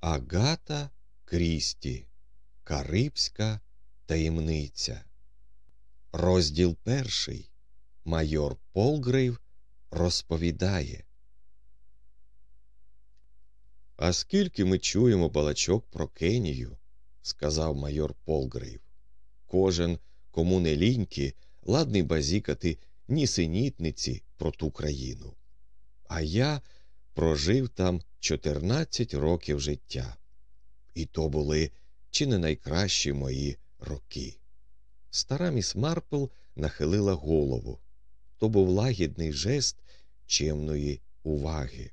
Агата Крісті Карибська таємниця. Розділ перший. Майор Полгрейв розповідає. А скільки ми чуємо балачок про Кенію, сказав майор Полгрейв. Кожен, кому не ліньки, ладний базікати нісенітниці про ту країну. А я прожив там 14 років життя. І то були чи не найкращі мої роки. Стара міс Марпл нахилила голову. То був лагідний жест чемної уваги.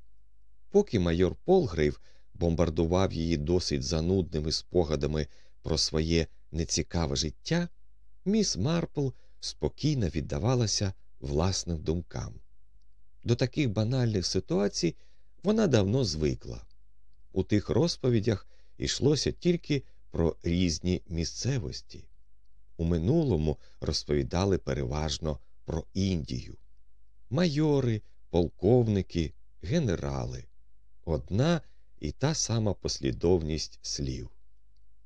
Поки майор Полгрейв бомбардував її досить занудними спогадами про своє нецікаве життя, міс Марпл спокійно віддавалася власним думкам. До таких банальних ситуацій вона давно звикла. У тих розповідях йшлося тільки про різні місцевості. У минулому розповідали переважно про Індію. Майори, полковники, генерали. Одна і та сама послідовність слів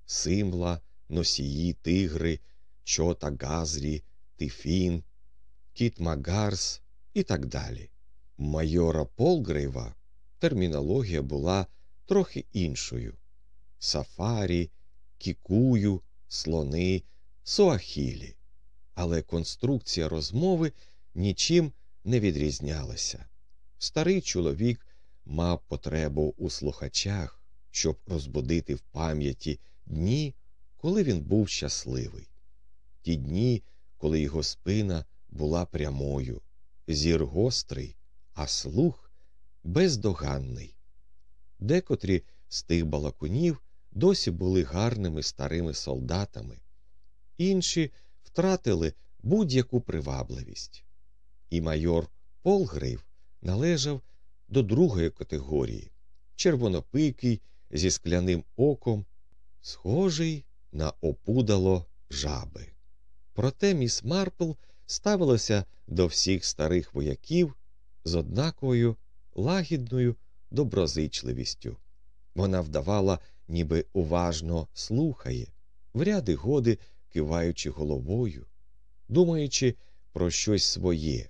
Симла, носії, тигри, чота Газрі, Тифін, Кіт Магарс і так далі. Майора Полгрейва термінологія була трохи іншою сафарі, кікую, слони, суахілі. Але конструкція розмови нічим не відрізнялася. Старий чоловік мав потребу у слухачах, щоб розбудити в пам'яті дні, коли він був щасливий. Ті дні, коли його спина була прямою, зір гострий, а слух бездоганний. Декотрі з тих балакунів досі були гарними старими солдатами, інші втратили будь-яку привабливість. І майор Полгрейв належав до другої категорії червонопикий зі скляним оком, схожий на опудало жаби. Проте міс Марпл ставилася до всіх старих вояків з однаковою лагідною доброзичливістю. Вона вдавала, ніби уважно слухає, в ряди годи киваючи головою, думаючи про щось своє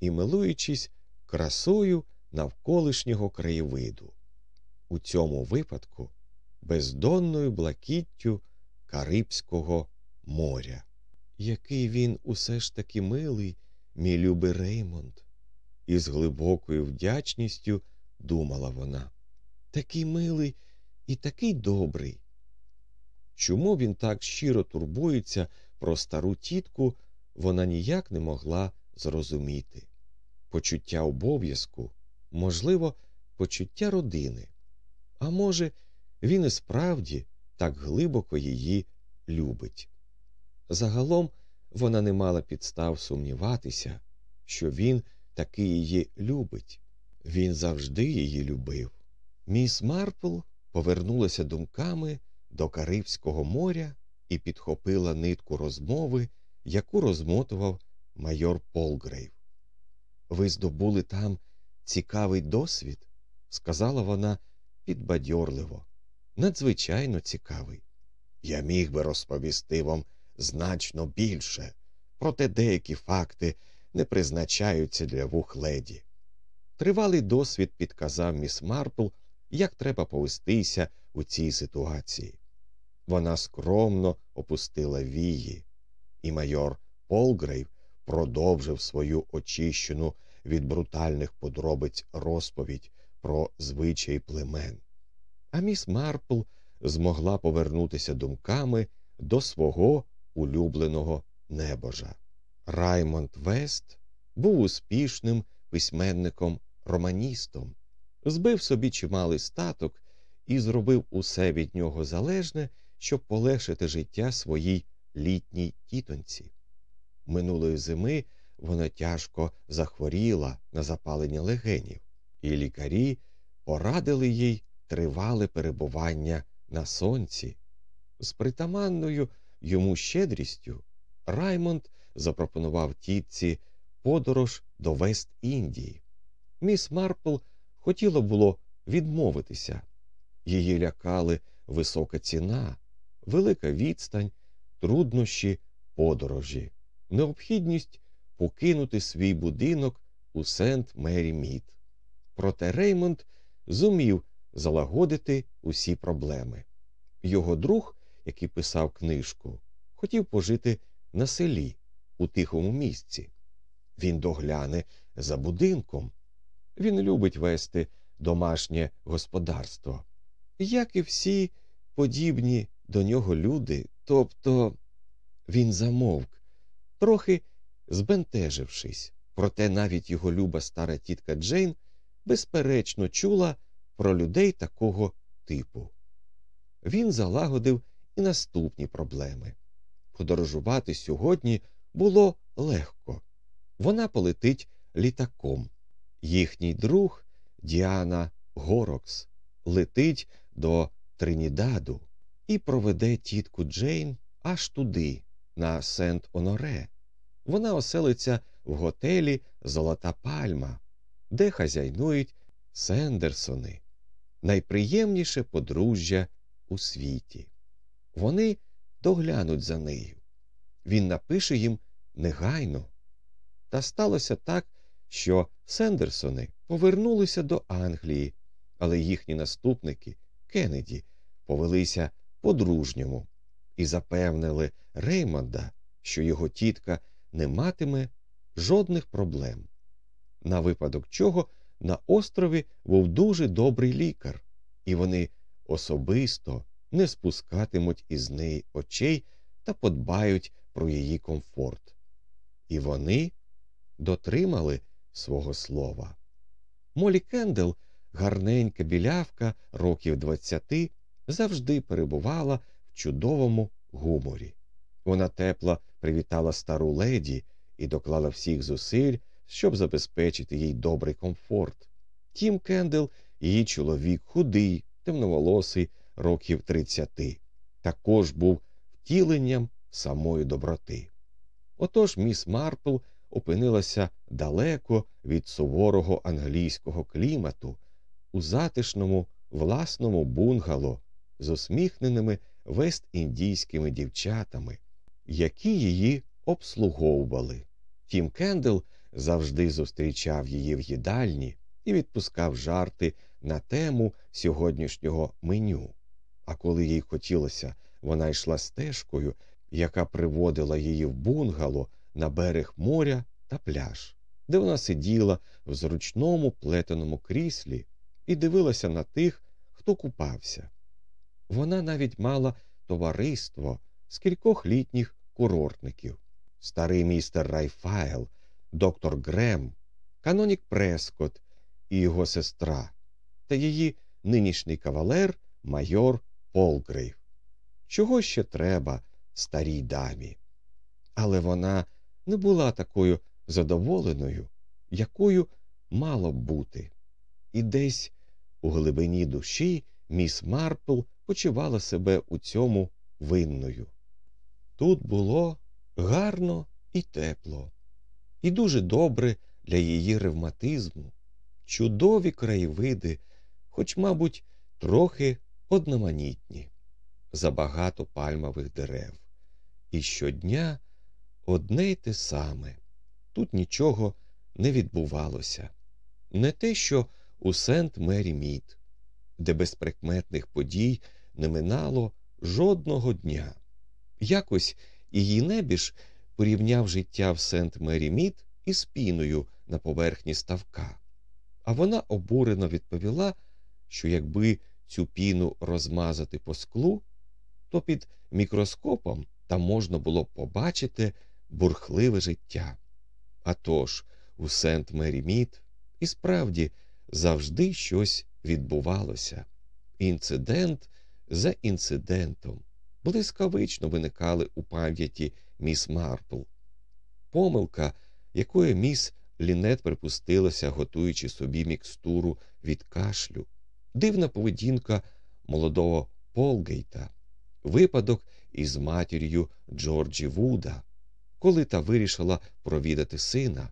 і милуючись красою навколишнього краєвиду. У цьому випадку бездонною блакіттю Карибського моря. Який він усе ж таки милий, мій любий Реймонд, і з глибокою вдячністю думала вона. Такий милий і такий добрий. Чому він так щиро турбується про стару тітку, вона ніяк не могла зрозуміти. Почуття обов'язку, можливо, почуття родини. А може, він і справді так глибоко її любить. Загалом вона не мала підстав сумніватися, що він таки її любить. Він завжди її любив. Міс Марпл повернулася думками до Карибського моря і підхопила нитку розмови, яку розмотував майор Полгрейв. Ви здобули там цікавий досвід, сказала вона підбадьорливо. Надзвичайно цікавий. Я міг би розповісти вам значно більше, проте деякі факти не призначаються для вух леді. Тривалий досвід підказав міс Марпл, як треба повестися у цій ситуації. Вона скромно опустила вії, і майор Полгрейв продовжив свою очищену від брутальних подробиць розповідь про звичай племен. А міс Марпл змогла повернутися думками до свого улюбленого небожа. Раймонд Вест був успішним письменником романістом, збив собі чималий статок і зробив усе від нього залежне, щоб полегшити життя своїй літній тітоньці. Минулої зими вона тяжко захворіла на запалення легенів, і лікарі порадили їй тривале перебування на сонці. З притаманною йому щедрістю Раймонд запропонував тітці подорож до Вест Індії. Міс Марпл хотіло було відмовитися, Її лякали висока ціна, велика відстань, труднощі подорожі, необхідність покинути свій будинок у Сент Мері Мід. Проте Реймонд зумів залагодити усі проблеми. Його друг, який писав книжку, хотів пожити на селі, у тихому місці. Він догляне за будинком. Він любить вести домашнє господарство. Як і всі подібні до нього люди, тобто він замовк, трохи збентежившись, проте навіть його люба стара тітка Джейн безперечно чула про людей такого типу. Він залагодив і наступні проблеми. Подорожувати сьогодні було легко. Вона полетить літаком. Їхній друг Діана Горокс летить до Тринідаду і проведе тітку Джейн аж туди, на Сент Оноре. Вона оселиться в готелі Золота Пальма, де хазяйнують Сендерсони, найприємніше подружжя у світі. Вони доглянуть за нею. Він напише їм негайно. Та сталося так, що Сендерсони повернулися до Англії, але їхні наступники, Кеннеді, повелися по-дружньому і запевнили Реймонда, що його тітка не матиме жодних проблем. На випадок чого на острові був дуже добрий лікар, і вони особисто не спускатимуть із неї очей та подбають про її комфорт. І вони дотримали свого слова. Молі Кендел, гарненька білявка років двадцяти, завжди перебувала в чудовому гуморі. Вона тепло привітала стару леді і доклала всіх зусиль, щоб забезпечити їй добрий комфорт. Тім Кендел, її чоловік, худий, темноволосий, років тридцяти, також був втіленням самої доброти. Отож міс Марпл опинилася далеко від суворого англійського клімату, у затишному власному бунгало з усміхненими вест-індійськими дівчатами, які її обслуговували. Тім Кендел завжди зустрічав її в їдальні і відпускав жарти на тему сьогоднішнього меню. А коли їй хотілося, вона йшла стежкою, яка приводила її в бунгало на берег моря та пляж, де вона сиділа в зручному плетеному кріслі і дивилася на тих, хто купався. Вона навіть мала товариство з кількох літніх курортників старий містер Райфайл, доктор Грем, канонік Прескот і його сестра та її нинішній кавалер майор Полгрейв. Чого ще треба старій дамі? Але вона не була такою задоволеною, якою мало б бути. І десь у глибині душі міс Марпл почувала себе у цьому винною. Тут було гарно і тепло, і дуже добре для її ревматизму, чудові краєвиди, хоч, мабуть, трохи одноманітні, забагато пальмових дерев. І щодня одне й те саме. Тут нічого не відбувалося. Не те, що у Сент Мері Мід, де без прикметних подій не минало жодного дня. Якось її небіж порівняв життя в Сент Мері Мід із піною на поверхні ставка, а вона обурено відповіла, що якби цю піну розмазати по склу, то під мікроскопом там можна було побачити бурхливе життя. А тож у Сент Мері Мід і справді завжди щось відбувалося. Інцидент за інцидентом блискавично виникали у пам'яті міс Марпл. Помилка, якої міс Лінет припустилася, готуючи собі мікстуру від кашлю, дивна поведінка молодого Полгейта, випадок із матір'ю Джорджі Вуда, коли та вирішила провідати сина.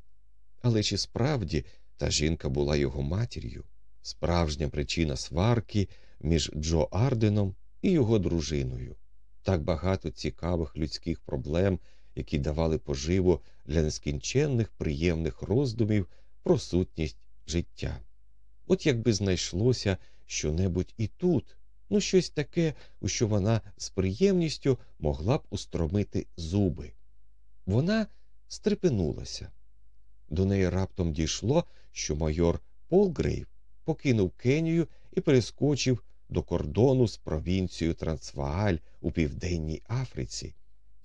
Але чи справді та жінка була його матір'ю? Справжня причина сварки між Джо Арденом і його дружиною. Так багато цікавих людських проблем, які давали поживу для нескінченних приємних роздумів про сутність життя. От якби знайшлося щонебудь і тут, ну щось таке, у що вона з приємністю могла б устромити зуби. Вона стрепенулася. До неї раптом дійшло, що майор Полгрейв покинув Кенію і перескочив до кордону з провінцією Трансвааль у Південній Африці,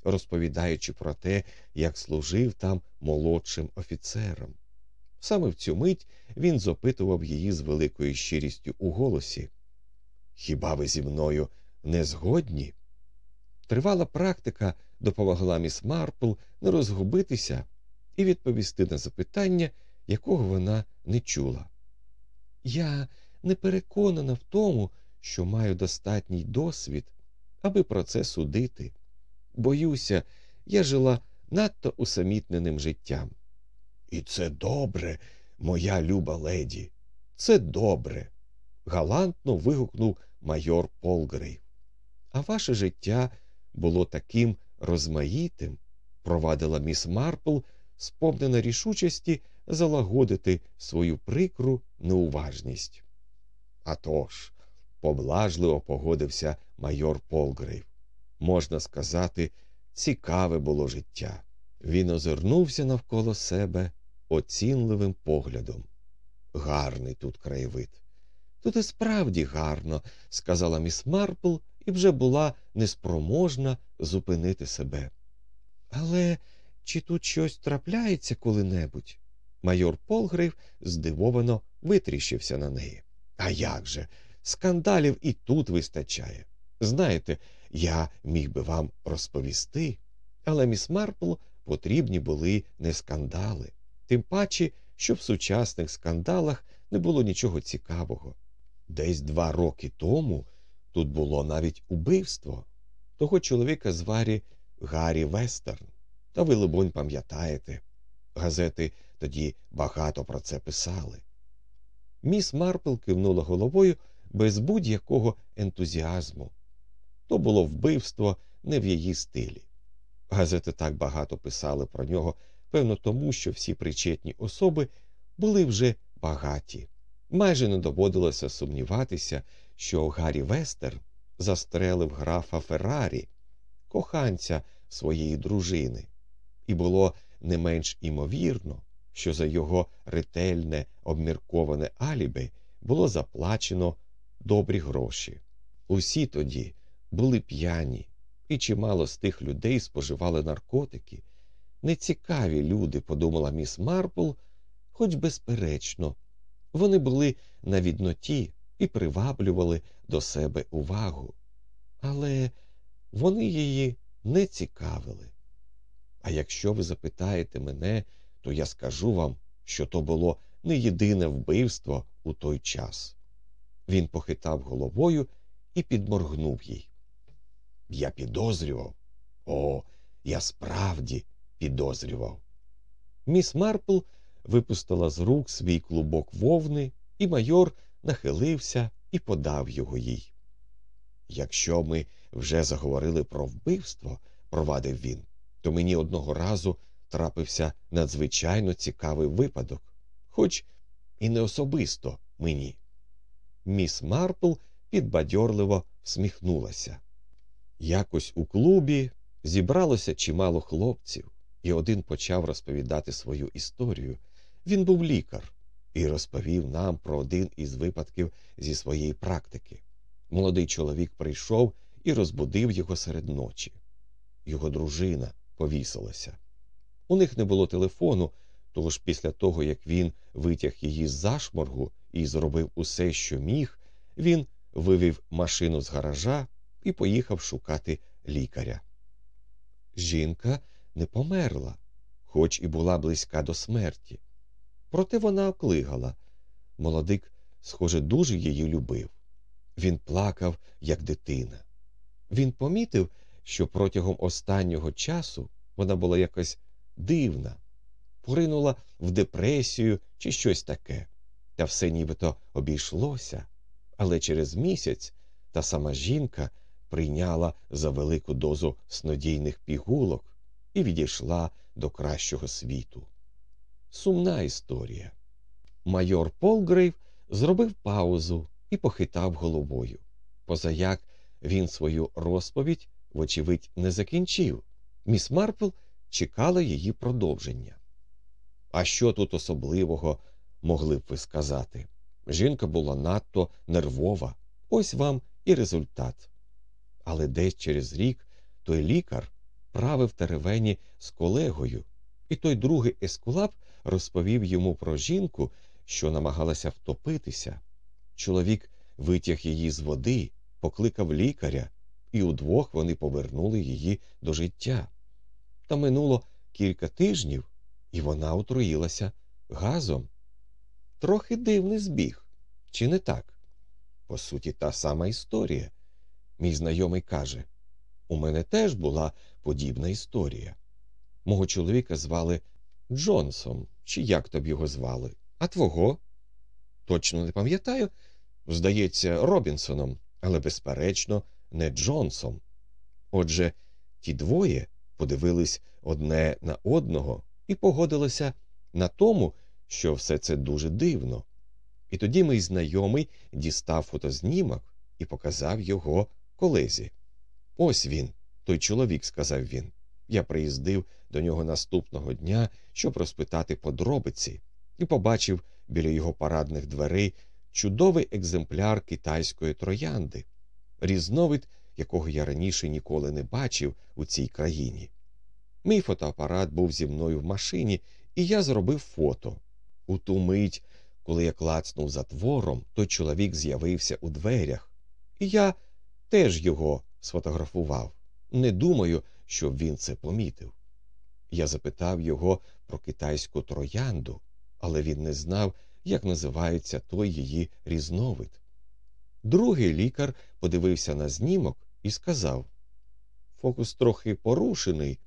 розповідаючи про те, як служив там молодшим офіцером. Саме в цю мить він запитував її з великою щирістю у голосі Хіба ви зі мною не згодні? Тривала практика допомогла міс Марпл не розгубитися і відповісти на запитання, якого вона не чула. Я не переконана в тому, що маю достатній досвід, аби про це судити. Боюся, я жила надто усамітненим життям. І це добре, моя люба леді, це добре. Галантно вигукнув майор Полгрейв. А ваше життя було таким розмаїтим, провадила міс Марпл, сповнена рішучості залагодити свою прикру неуважність. «А тож», – поблажливо погодився майор Полгрейв. Можна сказати, цікаве було життя. Він озирнувся навколо себе оцінливим поглядом. Гарний тут краєвид. Тут і справді гарно, сказала міс Марпл і вже була неспроможна зупинити себе. Але чи тут щось трапляється коли-небудь? Майор Полгрейв здивовано витріщився на неї. А як же? Скандалів і тут вистачає. Знаєте, я міг би вам розповісти, але міс Марпл потрібні були не скандали, тим паче, що в сучасних скандалах не було нічого цікавого. Десь два роки тому тут було навіть убивство того чоловіка зварі Гаррі Вестерн. Та ви, либонь, пам'ятаєте, газети тоді багато про це писали. Міс Марпл кивнула головою без будь-якого ентузіазму. То було вбивство не в її стилі. Газети так багато писали про нього, певно, тому що всі причетні особи були вже багаті. Майже не доводилося сумніватися, що Гаррі Вестер застрелив графа Феррарі, коханця своєї дружини, і було не менш імовірно, що за його ретельне обмірковане алібі було заплачено добрі гроші. Усі тоді були п'яні, і чимало з тих людей споживали наркотики. Нецікаві люди, подумала міс Марпл, хоч безперечно, вони були на відноті і приваблювали до себе увагу, але вони її не цікавили. А якщо ви запитаєте мене, то я скажу вам, що то було не єдине вбивство у той час. Він похитав головою і підморгнув їй. Я підозрював. О, я справді підозрював. Міс Марпл випустила з рук свій клубок вовни, і майор нахилився і подав його їй. Якщо ми вже заговорили про вбивство, провадив він, то мені одного разу трапився надзвичайно цікавий випадок, хоч і не особисто мені. Міс Марпл підбадьорливо всміхнулася. Якось у клубі зібралося чимало хлопців, і один почав розповідати свою історію. Він був лікар і розповів нам про один із випадків зі своєї практики. Молодий чоловік прийшов і розбудив його серед ночі. Його дружина повісилася. У них не було телефону, тож після того, як він витяг її з зашморгу і зробив усе, що міг, він вивів машину з гаража і поїхав шукати лікаря. Жінка не померла, хоч і була близька до смерті. Проте вона оклигала. Молодик, схоже, дуже її любив. Він плакав, як дитина. Він помітив, що протягом останнього часу вона була якось дивна, поринула в депресію чи щось таке, та все нібито обійшлося. Але через місяць та сама жінка прийняла за велику дозу снодійних пігулок і відійшла до кращого світу. Сумна історія. Майор Полгрейв зробив паузу і похитав головою. Позаяк він свою розповідь, вочевидь, не закінчив. Міс Марпл чекала її продовження. А що тут особливого могли б ви сказати? Жінка була надто нервова, ось вам і результат. Але десь через рік той лікар правив теревені з колегою, і той другий ескулап розповів йому про жінку, що намагалася втопитися. Чоловік витяг її з води, покликав лікаря, і удвох вони повернули її до життя. Та минуло кілька тижнів, і вона отруїлася газом. Трохи дивний збіг, чи не так? По суті, та сама історія. Мій знайомий каже у мене теж була подібна історія. Мого чоловіка звали Джонсом, чи як тобі його звали, а твого? Точно не пам'ятаю. Здається, Робінсоном, але, безперечно, не Джонсом. Отже, ті двоє подивились одне на одного і погодилися на тому, що все це дуже дивно. І тоді мій знайомий дістав фотознімок і показав його колезі. Ось він, той чоловік, сказав він. Я приїздив до нього наступного дня, щоб розпитати подробиці, і побачив біля його парадних дверей чудовий екземпляр китайської троянди, різновид, якого я раніше ніколи не бачив у цій країні. Мій фотоапарат був зі мною в машині, і я зробив фото. У ту мить, коли я клацнув затвором, той чоловік з'явився у дверях, і я теж його сфотографував. Не думаю, щоб він це помітив. Я запитав його про китайську троянду, але він не знав, як називається той її різновид. Другий лікар подивився на знімок і сказав Фокус трохи порушений,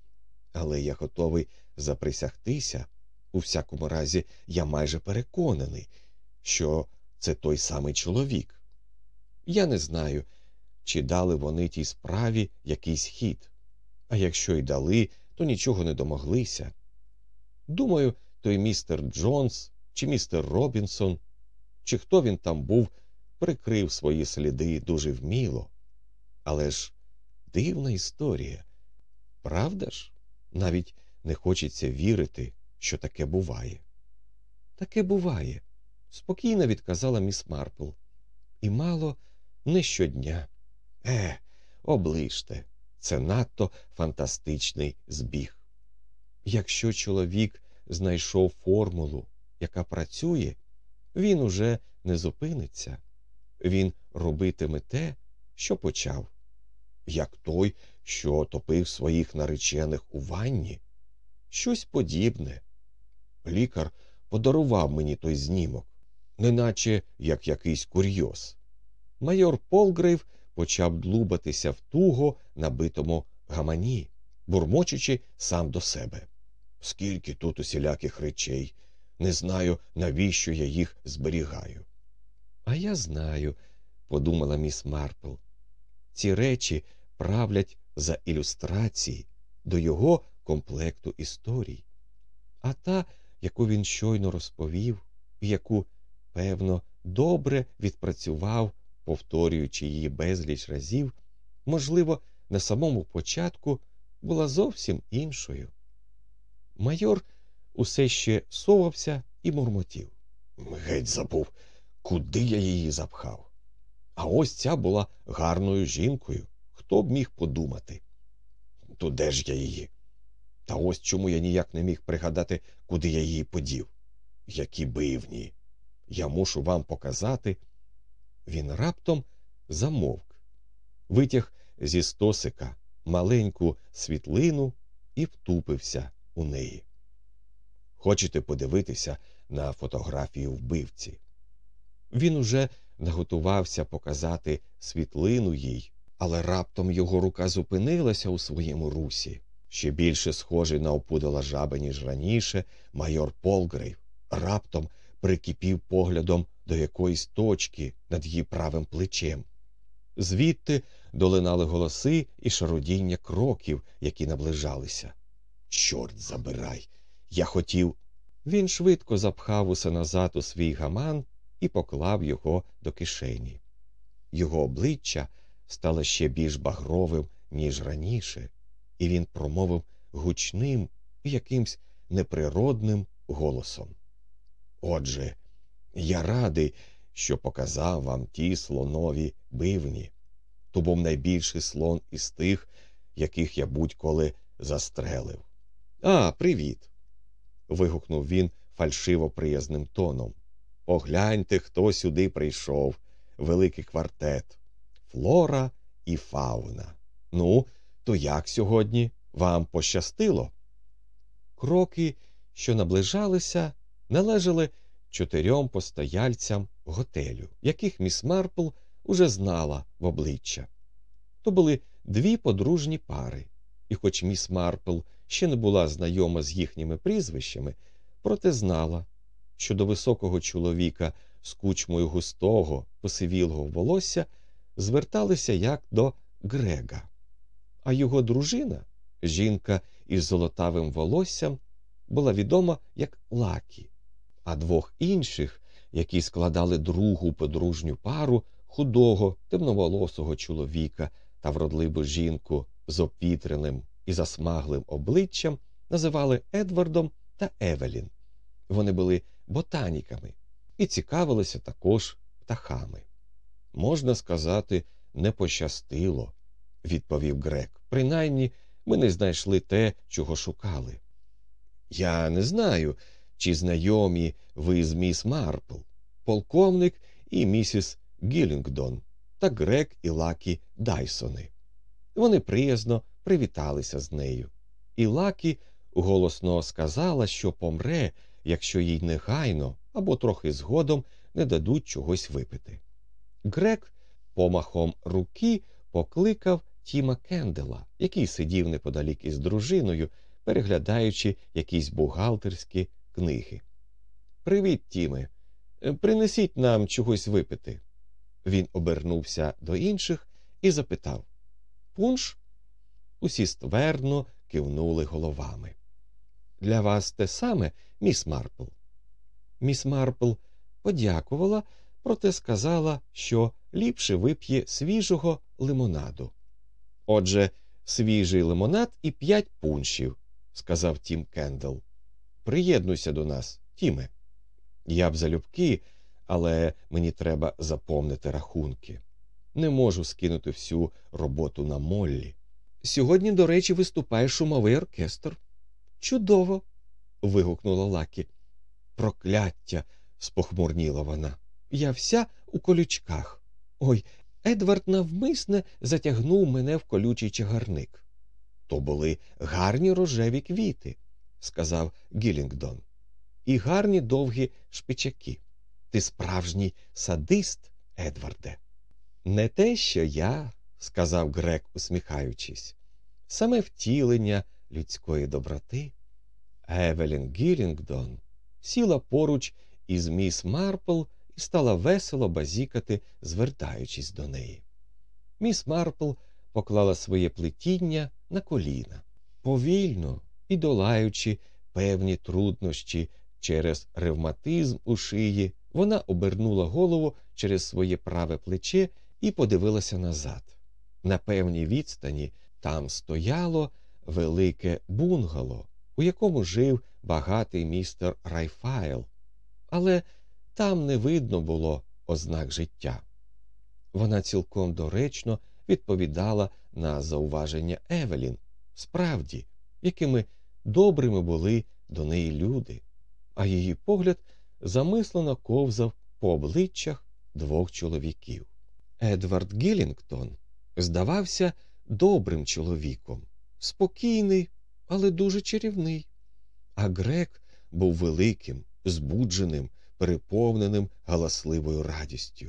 але я готовий заприсягтися. У всякому разі, я майже переконаний, що це той самий чоловік. Я не знаю, чи дали вони тій справі якийсь хід, а якщо й дали, то нічого не домоглися. Думаю, той містер Джонс чи містер Робінсон, чи хто він там був, прикрив свої сліди дуже вміло. Але ж дивна історія, правда ж? Навіть не хочеться вірити, що таке буває. Таке буває, спокійно відказала міс Марпл. І мало не щодня. Е, оближте, це надто фантастичний збіг. Якщо чоловік знайшов формулу, яка працює, він уже не зупиниться, він робитиме те, що почав, як той, що топив своїх наречених у ванні, щось подібне. Лікар подарував мені той знімок, неначе як якийсь курйоз. Майор Полгрейв почав длубатися в туго набитому гамані, бурмочучи сам до себе. Скільки тут усіляких речей, не знаю, навіщо я їх зберігаю. А я знаю, подумала міс Марпл. Ці речі правлять за ілюстрації до його комплекту історій. А та, яку він щойно розповів, і яку, певно, добре відпрацював, повторюючи її безліч разів, можливо, на самому початку була зовсім іншою. Майор усе ще совався і мурмотів. Геть забув, куди я її запхав. А ось ця була гарною жінкою. Хто б міг подумати? То де ж я її? Та ось чому я ніяк не міг пригадати, куди я її подів. Які бивні. Я мушу вам показати. Він раптом замовк, витяг зі стосика маленьку світлину і втупився у неї. Хочете подивитися на фотографію вбивці? Він уже наготувався показати світлину їй, але раптом його рука зупинилася у своєму русі. Ще більше схожий на опудала жаба, ніж раніше, майор Полгрейв раптом прикипів поглядом до якоїсь точки над її правим плечем. Звідти долинали голоси і шародіння кроків, які наближалися. Чорт забирай! Я хотів. Він швидко запхав усе назад у свій гаман і поклав його до кишені. Його обличчя стало ще більш багровим, ніж раніше, і він промовив гучним і якимсь неприродним голосом. Отже, я радий, що показав вам ті слонові бивні. То був найбільший слон із тих, яких я будь-коли застрелив. А, привіт. вигукнув він фальшиво приязним тоном. Погляньте, хто сюди прийшов. Великий квартет. Флора і фауна. Ну, то як сьогодні вам пощастило? Кроки, що наближалися, належали чотирьом постояльцям готелю, яких міс Марпл уже знала в обличчя. То були дві подружні пари, і, хоч міс Марпл ще не була знайома з їхніми прізвищами, проте знала, що до високого чоловіка з кучмою густого, посивілого волосся зверталися як до Грега, а його дружина, жінка із золотавим волоссям, була відома як Лакі, а двох інших, які складали другу подружню пару худого, темноволосого чоловіка та вродливу жінку з опітреним і засмаглим обличчям, називали Едвардом та Евелін. Вони були ботаніками і цікавилися також птахами. Можна сказати, не пощастило, відповів Грек. Принаймні ми не знайшли те, чого шукали. Я не знаю, чи знайомі ви з міс Марпл, полковник і місіс Гілінгдон та Грег і Лакі Дайсони. Вони приязно привіталися з нею, і Лакі голосно сказала, що помре, якщо їй негайно або трохи згодом не дадуть чогось випити. Грег помахом руки покликав Тіма Кендела, який сидів неподалік із дружиною, переглядаючи якісь бухгалтерські книги. Привіт, Тіме. Принесіть нам чогось випити. Він обернувся до інших і запитав Пунш? Усі ствердно кивнули головами. Для вас те саме, міс Марпл. Міс Марпл подякувала, проте сказала, що ліпше вип'є свіжого лимонаду. Отже, свіжий лимонад і п'ять пуншів, сказав Тім Кендл. Приєднуйся до нас, Тіме. Я б залюбки, але мені треба заповнити рахунки. Не можу скинути всю роботу на Моллі. Сьогодні, до речі, виступає шумовий оркестр. Чудово. вигукнула Лакі. Прокляття. спохмурніла вона. Я вся у колючках. Ой, Едвард навмисне затягнув мене в колючий чагарник. То були гарні рожеві квіти, сказав Гілінгдон, і гарні довгі шпичаки. Ти справжній садист, Едварде. Не те, що я, сказав Грек, усміхаючись, саме втілення людської доброти. Евелін Гілінгдон сіла поруч із міс Марпл і стала весело базікати, звертаючись до неї. Міс Марпл поклала своє плетіння на коліна, повільно і долаючи певні труднощі через ревматизм у шиї, вона обернула голову через своє праве плече і подивилася назад. На певній відстані там стояло велике бунгало, у якому жив багатий містер Райфайл, але там не видно було ознак життя. Вона цілком доречно відповідала на зауваження Евелін, справді, якими добрими були до неї люди, а її погляд замислено ковзав по обличчях двох чоловіків. Едвард Гілінгтон здавався добрим чоловіком, спокійний, але дуже чарівний. А Грек був великим, збудженим, переповненим галасливою радістю.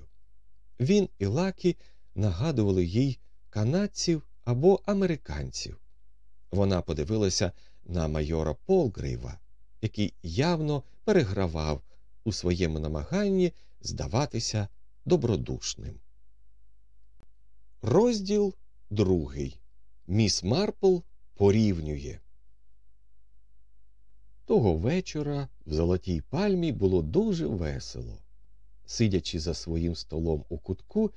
Він і Лакі нагадували їй канадців або американців. Вона подивилася на майора Полгрейва, який явно перегравав у своєму намаганні здаватися добродушним. Розділ другий. Міс Марпл порівнює. Того вечора в Золотій пальмі було дуже весело. Сидячи за своїм столом у кутку,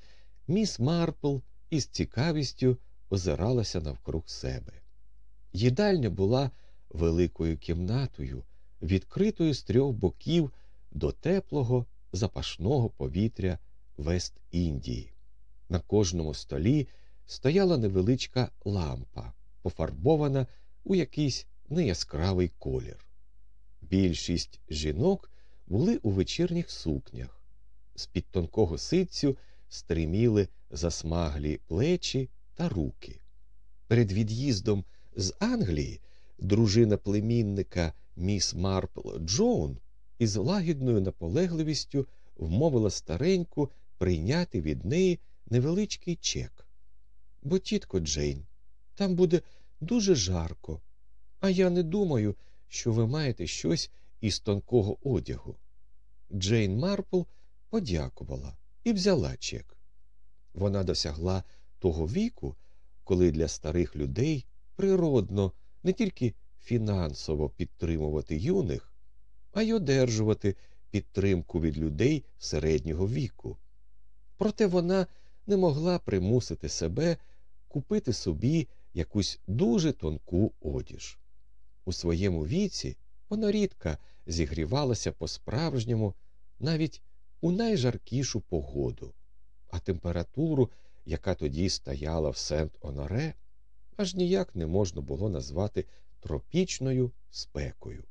міс Марпл із цікавістю озиралася навкруг себе. Їдальня була великою кімнатою, відкритою з трьох боків до теплого запашного повітря Вест Індії. На кожному столі стояла невеличка лампа, пофарбована у якийсь неяскравий колір. Більшість жінок були у вечірніх сукнях, з під тонкого ситцю стриміли засмаглі плечі та руки. Перед від'їздом з Англії дружина племінника міс Марпл Джоун із лагідною наполегливістю вмовила стареньку прийняти від неї невеличкий чек. Бо, тітко Джейн, там буде дуже жарко, а я не думаю, що ви маєте щось із тонкого одягу. Джейн Марпл подякувала і взяла чек. Вона досягла того віку, коли для старих людей природно не тільки фінансово підтримувати юних, а й одержувати підтримку від людей середнього віку. Проте вона не могла примусити себе купити собі якусь дуже тонку одіж. У своєму віці вона рідко зігрівалася по-справжньому навіть у найжаркішу погоду, а температуру, яка тоді стояла в Сент Оноре, аж ніяк не можна було назвати тропічною спекою.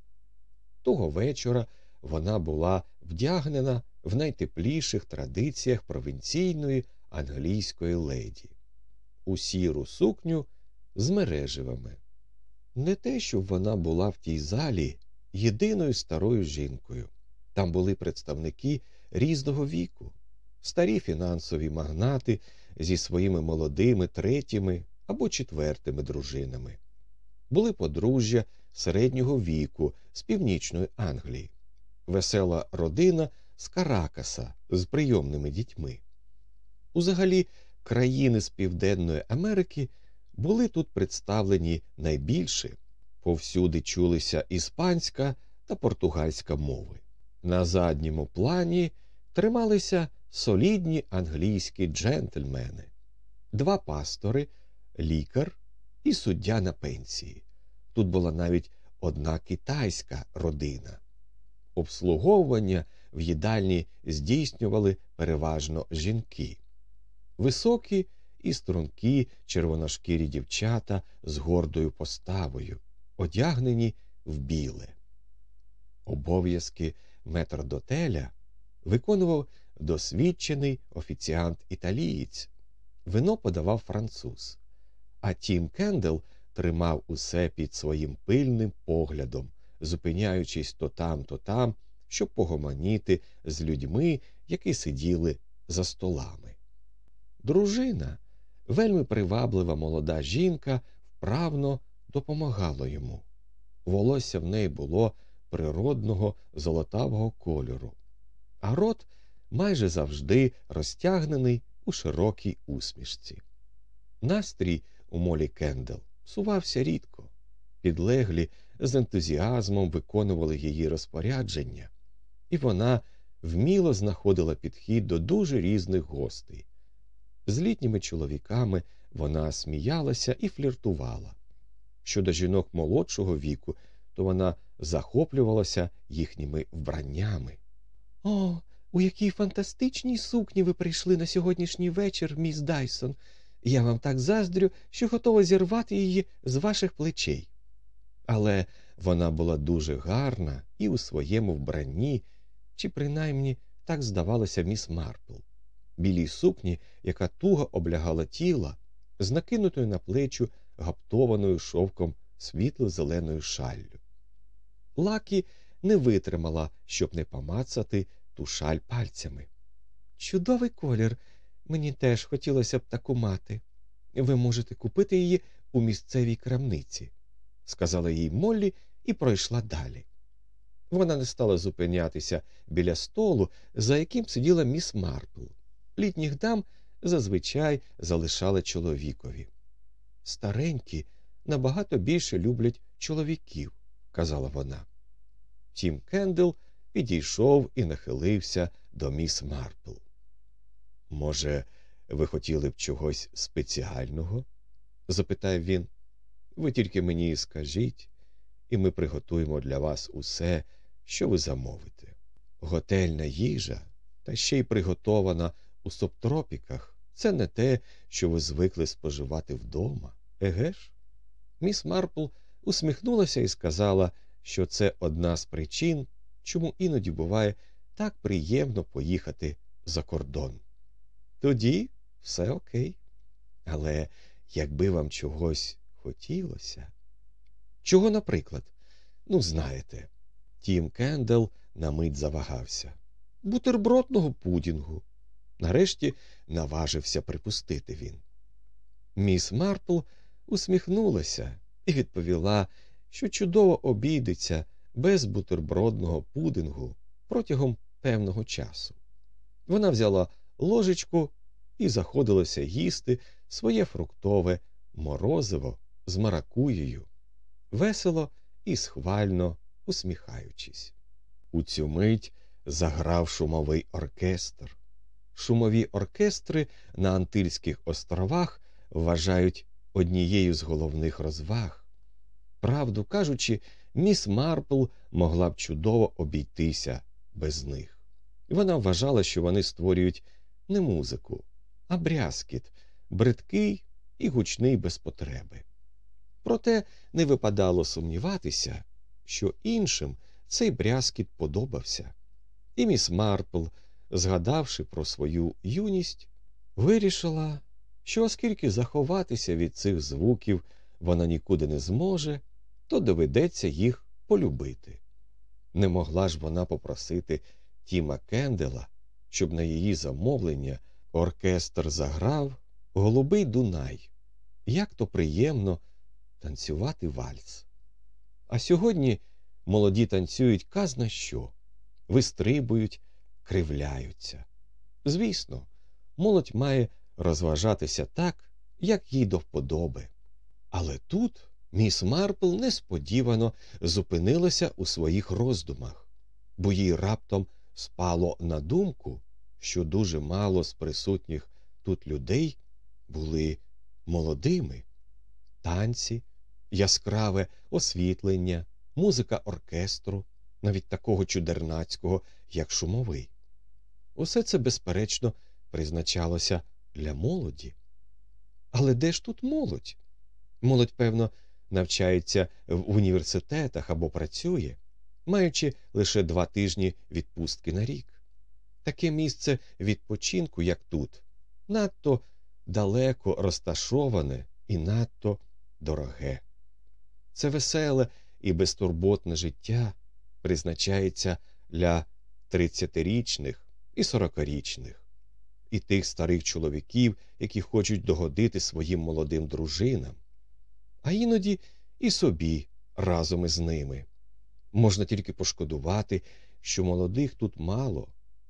Того вечора вона була вдягнена в найтепліших традиціях провінційної англійської леді, у сіру сукню з мереживами. Не те, щоб вона була в тій залі єдиною старою жінкою. Там були представники різного віку, старі фінансові магнати зі своїми молодими третіми або четвертими дружинами. Були подружжя середнього віку з північної Англії, весела родина з Каракаса з прийомними дітьми. Узагалі, країни з Південної Америки були тут представлені найбільше, повсюди чулися іспанська та португальська мови. На задньому плані трималися солідні англійські джентльмени, два пастори, лікар і суддя на пенсії. Тут була навіть одна китайська родина. Обслуговування в їдальні здійснювали переважно жінки, високі і стрункі червоношкірі дівчата з гордою поставою, одягнені в біле. Обов'язки метрдотеля виконував досвідчений офіціант італієць, вино подавав француз, а Тім Кендел тримав усе під своїм пильним поглядом, зупиняючись то там, то там, щоб погомоніти з людьми, які сиділи за столами. Дружина, вельми приваблива молода жінка, вправно допомагала йому. Волосся в неї було природного золотавого кольору, а рот майже завжди розтягнений у широкій усмішці. Настрій у Молі Кендел сувався рідко, підлеглі з ентузіазмом виконували її розпорядження, і вона вміло знаходила підхід до дуже різних гостей. З літніми чоловіками вона сміялася і фліртувала. Щодо жінок молодшого віку, то вона захоплювалася їхніми вбраннями. О, у якій фантастичній сукні ви прийшли на сьогоднішній вечір, міс Дайсон. Я вам так заздрю, що готова зірвати її з ваших плечей. Але вона була дуже гарна і у своєму вбранні, чи принаймні так здавалося міс Марпл, білій сукні, яка туго облягала тіло, з накинутою на плечі гаптованою шовком світло зеленою шаллю. Лакі не витримала, щоб не помацати ту шаль пальцями. Чудовий колір. Мені теж хотілося б таку мати. Ви можете купити її у місцевій крамниці, сказала їй Моллі і пройшла далі. Вона не стала зупинятися біля столу, за яким сиділа міс Марпл. Літніх дам зазвичай залишали чоловікові. Старенькі набагато більше люблять чоловіків, казала вона. Тім Кендл підійшов і нахилився до міс Марпл. Може, ви хотіли б чогось спеціального? запитав він. Ви тільки мені скажіть, і ми приготуємо для вас усе, що ви замовите. Готельна їжа, та ще й приготована у субтропіках, це не те, що ви звикли споживати вдома, еге ж? Міс Марпл усміхнулася і сказала, що це одна з причин, чому іноді буває так приємно поїхати за кордон. Тоді все окей. Але якби вам чогось хотілося. Чого, наприклад? Ну, знаєте, Тім Кендл на мить завагався. Бутербродного пудінгу. Нарешті наважився припустити він. Міс Марпл усміхнулася і відповіла, що чудово обійдеться без бутербродного пудингу протягом певного часу. Вона взяла ложечку і заходилося їсти своє фруктове морозиво з маракуєю, весело і схвально усміхаючись. У цю мить заграв шумовий оркестр. Шумові оркестри на Антильських островах вважають однією з головних розваг. Правду кажучи, міс Марпл могла б чудово обійтися без них. Вона вважала, що вони створюють не музику, а брязкіт, бридкий і гучний без потреби. Проте не випадало сумніватися, що іншим цей брязкіт подобався, і міс Марпл, згадавши про свою юність, вирішила, що оскільки заховатися від цих звуків вона нікуди не зможе, то доведеться їх полюбити. Не могла ж вона попросити Тіма Кендела, щоб на її замовлення оркестр заграв голубий Дунай. Як то приємно танцювати вальс. А сьогодні молоді танцюють казна що, вистрибують, кривляються. Звісно, молодь має розважатися так, як їй до вподоби. Але тут міс Марпл несподівано зупинилася у своїх роздумах, бо їй раптом спало на думку, що дуже мало з присутніх тут людей були молодими. Танці, яскраве освітлення, музика оркестру, навіть такого чудернацького, як шумовий. Усе це, безперечно, призначалося для молоді. Але де ж тут молодь? Молодь, певно, навчається в університетах або працює, маючи лише два тижні відпустки на рік. Таке місце відпочинку, як тут, надто далеко розташоване і надто дороге. Це веселе і безтурботне життя призначається для тридцятирічних і сорокарічних, і тих старих чоловіків, які хочуть догодити своїм молодим дружинам, а іноді і собі разом із ними. Можна тільки пошкодувати, що молодих тут мало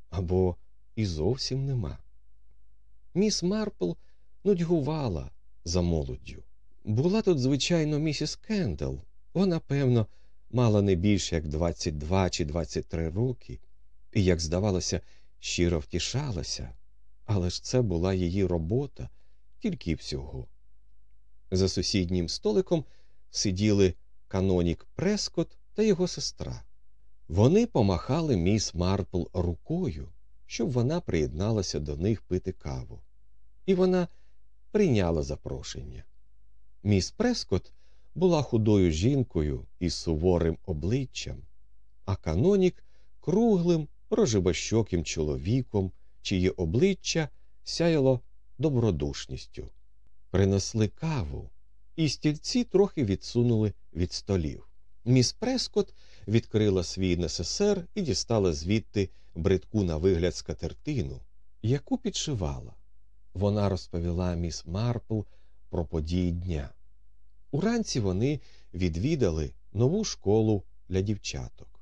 або і зовсім нема. Міс Марпл нудьгувала за молоддю. Була тут, звичайно, місіс Кендл. Вона, певно, мала не більше як 22 чи 23 роки, і, як здавалося, щиро втішалася, але ж це була її робота тільки всього. За сусіднім столиком сиділи канонік Прескот та його сестра. Вони помахали міс Марпл рукою, щоб вона приєдналася до них пити каву. І вона прийняла запрошення. Міс Прескот була худою жінкою із суворим обличчям, а канонік круглим, рожебощоким чоловіком, чиє обличчя сяяло добродушністю. Принесли каву, і стільці трохи відсунули від столів. Міс Прескот відкрила свій несесер і дістала звідти бридку на вигляд скатертину, яку підшивала. Вона розповіла міс Марпл про події дня. Уранці вони відвідали нову школу для дівчаток.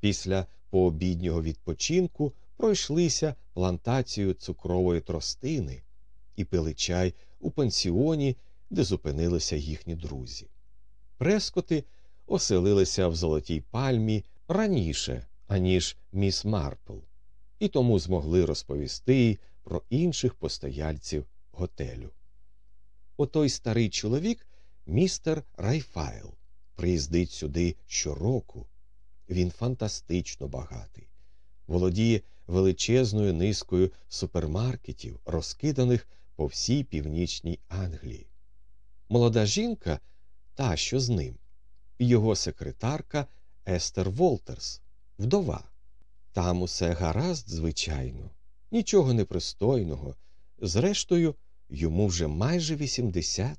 Після пообіднього відпочинку пройшлися плантацію цукрової тростини і пили чай у пансіоні, де зупинилися їхні друзі. Прескоти оселилися в Золотій пальмі раніше, аніж міс Марпл, і тому змогли розповісти про інших постояльців готелю. Отой старий чоловік, містер Райфайл, приїздить сюди щороку. Він фантастично багатий, володіє величезною низкою супермаркетів, розкиданих по всій північній Англії. Молода жінка, та що з ним, його секретарка Естер Волтерс, вдова. Там усе гаразд, звичайно, нічого непристойного. Зрештою, йому вже майже 80.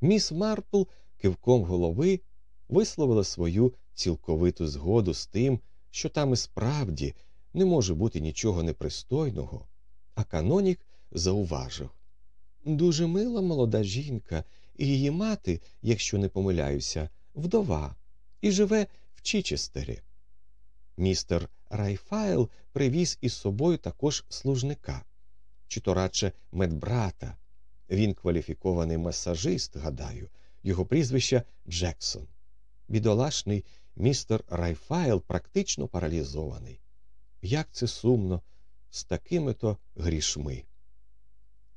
Міс Марпл кивком голови висловила свою цілковиту згоду з тим, що там і справді не може бути нічого непристойного, а канонік зауважив дуже мила молода жінка, і її мати, якщо не помиляюся, вдова, і живе в Чічестері. Містер Райфайл привіз із собою також служника, чи то радше медбрата. Він кваліфікований масажист, гадаю, його прізвище Джексон. Бідолашний містер Райфайл практично паралізований. Як це сумно з такими то грішми.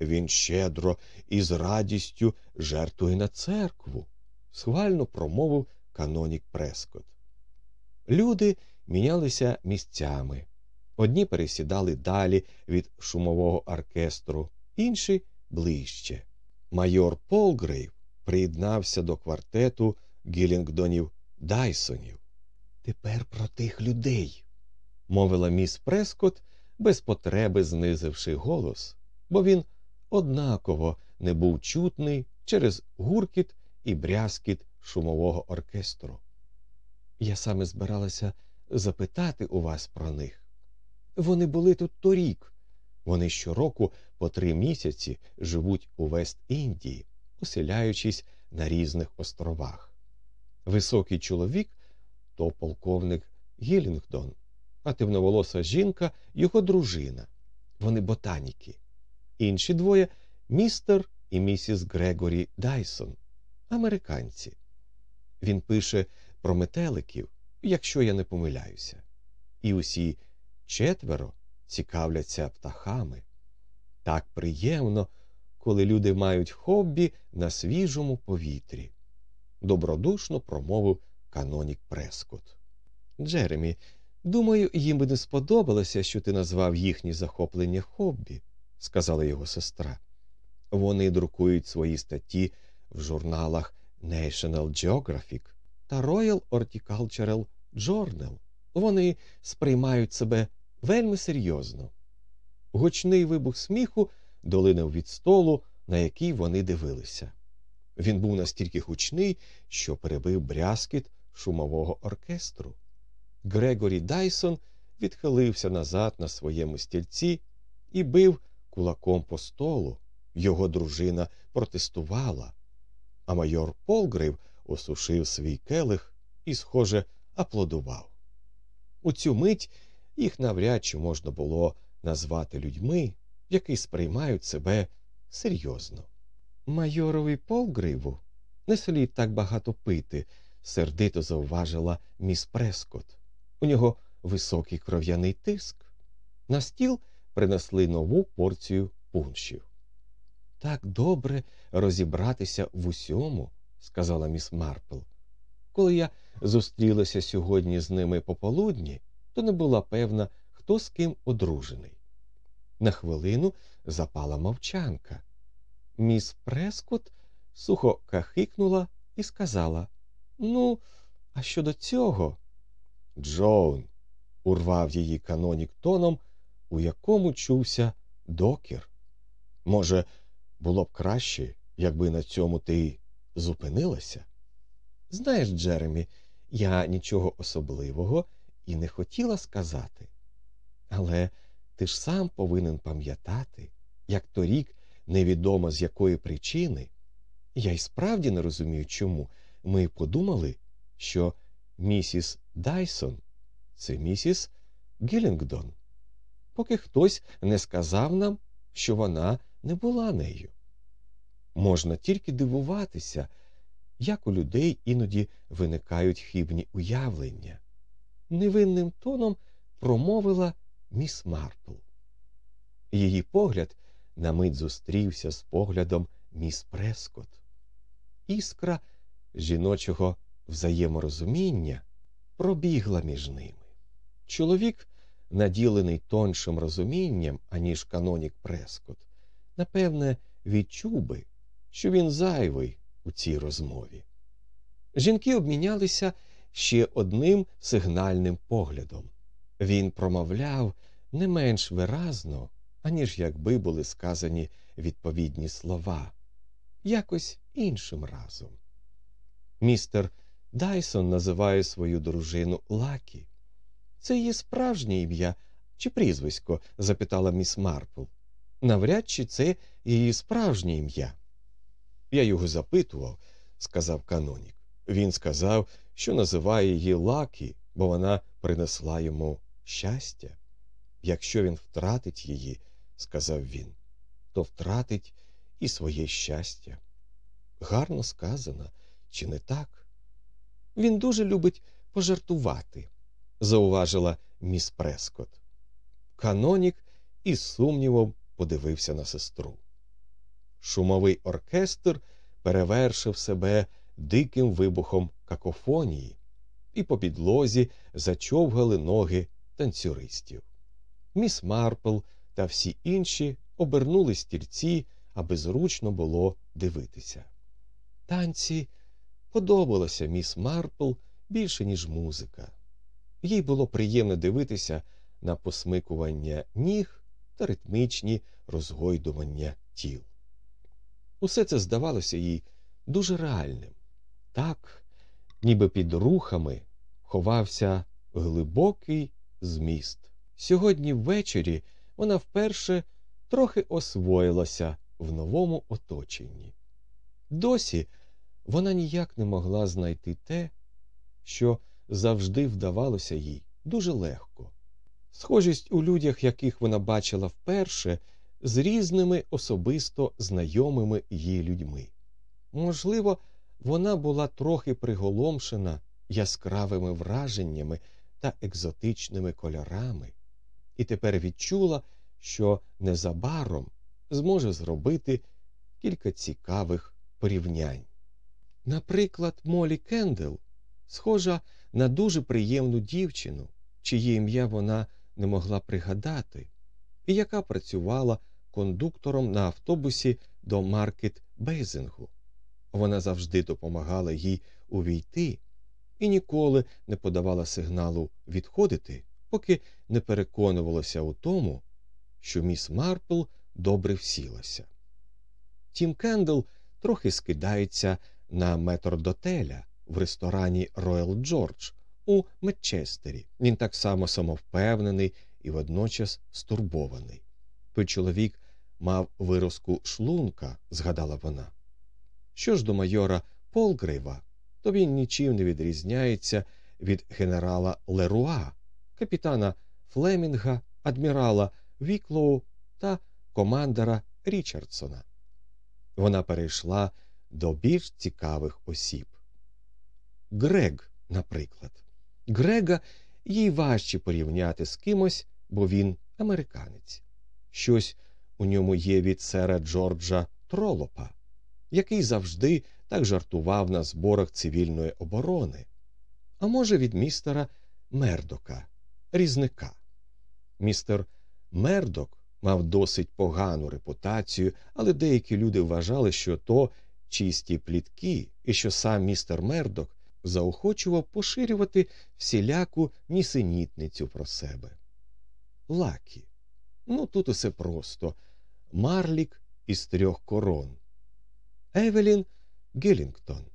Він щедро і з радістю жертвує на церкву, схвально промовив канонік Прескот. Люди мінялися місцями. Одні пересідали далі від шумового оркестру, інші ближче. Майор Полгрейв приєднався до квартету Гілінгдонів Дайсонів. Тепер про тих людей, мовила міс Прескот, без потреби знизивши голос, бо він однаково не був чутний через гуркіт і брязкіт шумового оркестру. Я саме збиралася запитати у вас про них. Вони були тут торік. Вони щороку по три місяці живуть у Вест-Індії, оселяючись на різних островах. Високий чоловік то полковник Гілінгдон, а темноволоса жінка його дружина. Вони ботаніки. Інші двоє містер і місіс Грегорі Дайсон, американці. Він пише про метеликів, якщо я не помиляюся. І усі четверо цікавляться птахами. Так приємно, коли люди мають хобі на свіжому повітрі, добродушно промовив канонік Прескот. Джеремі, думаю, їм би не сподобалося, що ти назвав їхні захоплення хобі, сказала його сестра. Вони друкують свої статті в журналах National Geographic та Royal Horticultural Journal. Вони сприймають себе вельми серйозно. Гучний вибух сміху долинув від столу, на який вони дивилися. Він був настільки гучний, що перебив брязкіт шумового оркестру. Грегорі Дайсон відхилився назад на своєму стільці і бив кулаком по столу. Його дружина протестувала, а майор Полгрив осушив свій келих і, схоже, аплодував. У цю мить їх навряд чи можна було назвати людьми, які сприймають себе серйозно. Майорові Полгриву не слід так багато пити, сердито зауважила міс Прескот. У нього високий кров'яний тиск. На стіл принесли нову порцію пуншів. Так добре розібратися в усьому, сказала міс Марпл. Коли я зустрілася сьогодні з ними пополудні, то не була певна, хто з ким одружений. На хвилину запала мовчанка. Міс Прескот сухо кахикнула і сказала Ну, а щодо цього. Джоун, урвав її канонік тоном, у якому чувся докір. Може, було б краще, якби на цьому ти зупинилася? Знаєш, Джеремі, я нічого особливого і не хотіла сказати. Але ти ж сам повинен пам'ятати, як торік, невідомо з якої причини, я й справді не розумію, чому ми подумали, що місіс Дайсон це місіс Гілінгдон, поки хтось не сказав нам, що вона не була нею. Можна тільки дивуватися, як у людей іноді виникають хибні уявлення. Невинним тоном промовила міс Марпл. Її погляд на мить зустрівся з поглядом міс Прескот. Іскра жіночого взаєморозуміння пробігла між ними. Чоловік, наділений тоншим розумінням, аніж канонік Прескот, напевне, відчув би, що він зайвий у цій розмові. Жінки обмінялися ще одним сигнальним поглядом. Він промовляв не менш виразно, аніж якби були сказані відповідні слова, якось іншим разом. Містер Дайсон називає свою дружину Лакі. Це її справжнє ім'я чи прізвисько? запитала міс Марпл. Навряд чи це її справжнє ім'я. Я його запитував, сказав канонік. Він сказав, що називає її Лакі, бо вона принесла йому щастя. Якщо він втратить її, сказав він, то втратить і своє щастя. Гарно сказано, чи не так? Він дуже любить пожартувати, зауважила міс Прескот. Канонік із сумнівом подивився на сестру. Шумовий оркестр перевершив себе диким вибухом какофонії, і по підлозі зачовгали ноги танцюристів. Міс Марпл та всі інші обернули стільці, аби зручно було дивитися. Танці подобалося міс Марпл більше, ніж музика. Їй було приємно дивитися на посмикування ніг та ритмічні розгойдування тіл. Усе це здавалося їй дуже реальним. Так, ніби під рухами ховався глибокий зміст. Сьогодні ввечері вона вперше трохи освоїлася в новому оточенні. Досі вона ніяк не могла знайти те, що завжди вдавалося їй дуже легко. Схожість у людях, яких вона бачила вперше, з різними особисто знайомими її людьми. Можливо, вона була трохи приголомшена яскравими враженнями та екзотичними кольорами, і тепер відчула, що незабаром зможе зробити кілька цікавих порівнянь. Наприклад, Молі Кендел схожа на дуже приємну дівчину, чиє ім'я вона не могла пригадати, і яка працювала кондуктором на автобусі до Маркет Бейзингу. Вона завжди допомагала їй увійти і ніколи не подавала сигналу відходити, поки не переконувалася у тому, що міс Марпл добре всілася. Тім Кендл трохи скидається на метрдотеля в ресторані Роял Джордж у Метчестері. Він так само самовпевнений і водночас стурбований. Той чоловік мав виразку шлунка, згадала вона. Що ж до майора Полгрейва, то він нічим не відрізняється від генерала Леруа, капітана Флемінга, адмірала Віклоу та командера Річардсона. Вона перейшла до більш цікавих осіб. Грег, наприклад, Грега їй важче порівняти з кимось, бо він американець. Щось у ньому є від сера Джорджа Тролопа, який завжди так жартував на зборах цивільної оборони, а може, від містера Мердока, різника. Містер Мердок мав досить погану репутацію, але деякі люди вважали, що то чисті плітки, і що сам містер Мердок заохочував поширювати всіляку нісенітницю про себе. Лакі. Ну, тут усе просто Марлік із трьох корон. Евелін Гелінгтон.